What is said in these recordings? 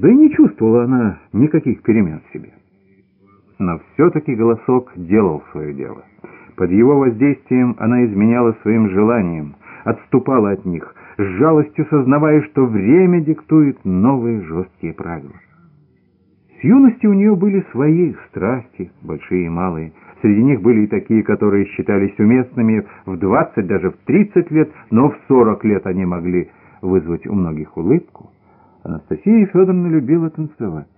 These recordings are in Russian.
Да и не чувствовала она никаких перемен в себе. Но все-таки голосок делал свое дело. Под его воздействием она изменяла своим желаниям, отступала от них, с жалостью сознавая, что время диктует новые жесткие правила. С юности у нее были свои страсти, большие и малые. Среди них были и такие, которые считались уместными в 20, даже в 30 лет, но в 40 лет они могли вызвать у многих улыбку. Анастасия Федоровна любила танцевать.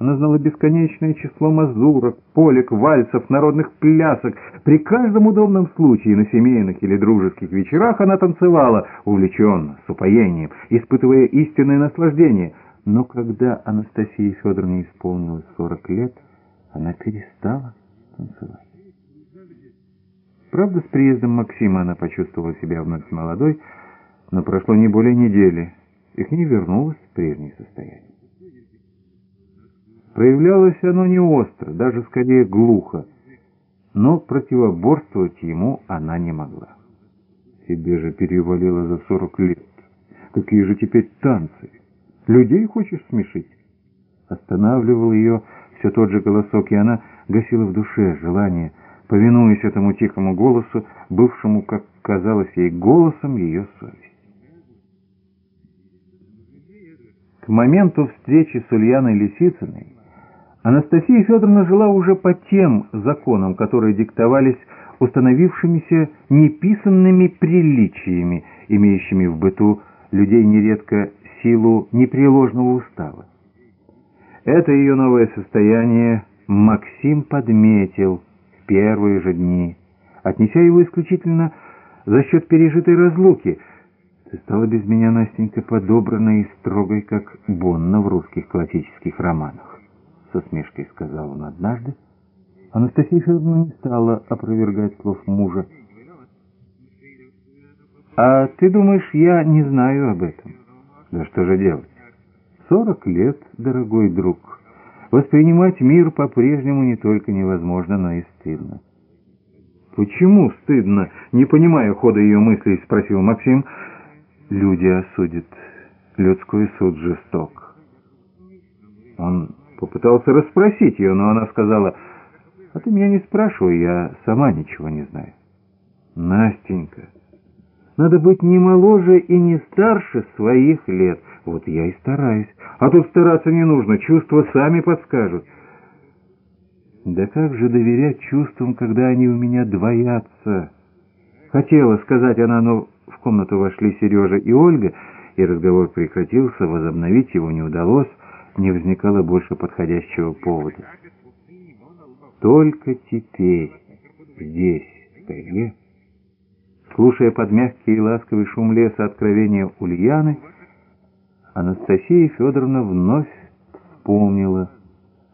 Она знала бесконечное число мазурок, полек, вальсов, народных плясок. При каждом удобном случае на семейных или дружеских вечерах она танцевала, увлеченно, с упоением, испытывая истинное наслаждение. Но когда Анастасии Федоровне исполнилось 40 лет, она перестала танцевать. Правда, с приездом Максима она почувствовала себя вновь молодой, но прошло не более недели, и к ней вернулось прежнее состояние. Проявлялось оно не остро, даже скорее глухо, но противоборствовать ему она не могла. Тебе же перевалило за сорок лет. Какие же теперь танцы? Людей хочешь смешить? Останавливал ее все тот же голосок, и она гасила в душе желание, повинуясь этому тихому голосу, бывшему, как казалось ей, голосом ее совести. К моменту встречи с Ульяной Лисицыной Анастасия Федоровна жила уже по тем законам, которые диктовались установившимися неписанными приличиями, имеющими в быту людей нередко силу непреложного устава. Это ее новое состояние Максим подметил в первые же дни, отнеся его исключительно за счет пережитой разлуки – стала без меня, Настенька, подобранной и строгой, как Бонна в русских классических романах. Со смешкой сказал он однажды. Анастасия Федоровна не стала опровергать слов мужа. «А ты думаешь, я не знаю об этом?» «Да что же делать?» «Сорок лет, дорогой друг. Воспринимать мир по-прежнему не только невозможно, но и стыдно». «Почему стыдно?» Не понимая хода ее мыслей, спросил Максим люди осудят. Людской суд жесток. Он попытался расспросить ее, но она сказала, «А ты меня не спрашивай, я сама ничего не знаю». «Настенька, надо быть не моложе и не старше своих лет. Вот я и стараюсь. А тут стараться не нужно, чувства сами подскажут». «Да как же доверять чувствам, когда они у меня двоятся?» Хотела сказать она, но в комнату вошли Сережа и Ольга, и разговор прекратился, возобновить его не удалось, не возникало больше подходящего повода. Только теперь, здесь, в тайге, слушая под мягкий и ласковый шум леса откровения Ульяны, Анастасия Федоровна вновь вспомнила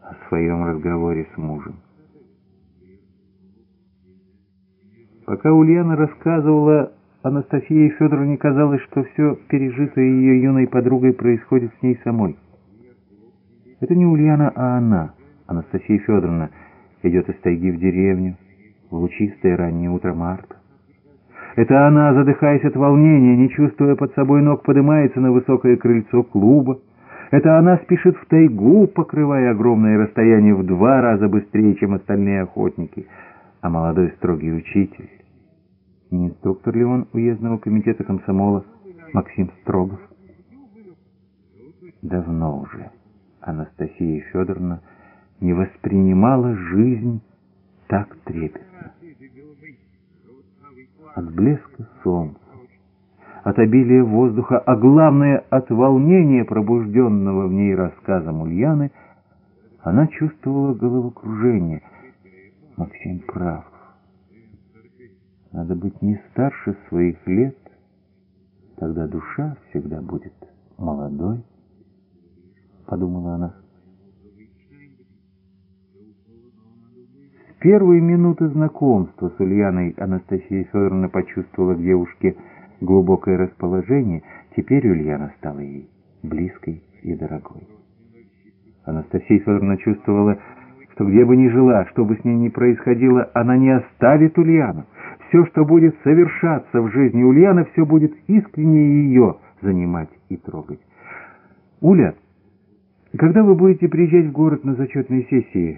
о своем разговоре с мужем. Пока Ульяна рассказывала Анастасии Федоровне казалось, что все пережитое ее юной подругой происходит с ней самой. Это не Ульяна, а она, Анастасия Федоровна, идет из тайги в деревню, в лучистое раннее утро марта. Это она, задыхаясь от волнения, не чувствуя под собой ног, поднимается на высокое крыльцо клуба. Это она спешит в тайгу, покрывая огромное расстояние в два раза быстрее, чем остальные охотники. А молодой строгий учитель не инструктор ли он уездного комитета комсомола Максим Строгов? Давно уже Анастасия Федоровна не воспринимала жизнь так трепетно. От блеска солнца, от обилия воздуха, а главное, от волнения, пробужденного в ней рассказом Ульяны, она чувствовала головокружение. Максим прав. Надо быть не старше своих лет, тогда душа всегда будет молодой, подумала она. С первой минуты знакомства с Ульяной Анастасия Федоровна почувствовала к девушке глубокое расположение, теперь Ульяна стала ей близкой и дорогой. Анастасия Федоровна чувствовала, что где бы ни жила, что бы с ней ни происходило, она не оставит Ульяну. Все, что будет совершаться в жизни Ульяны, все будет искренне ее занимать и трогать. «Уля, Когда вы будете приезжать в город на зачетные сессии,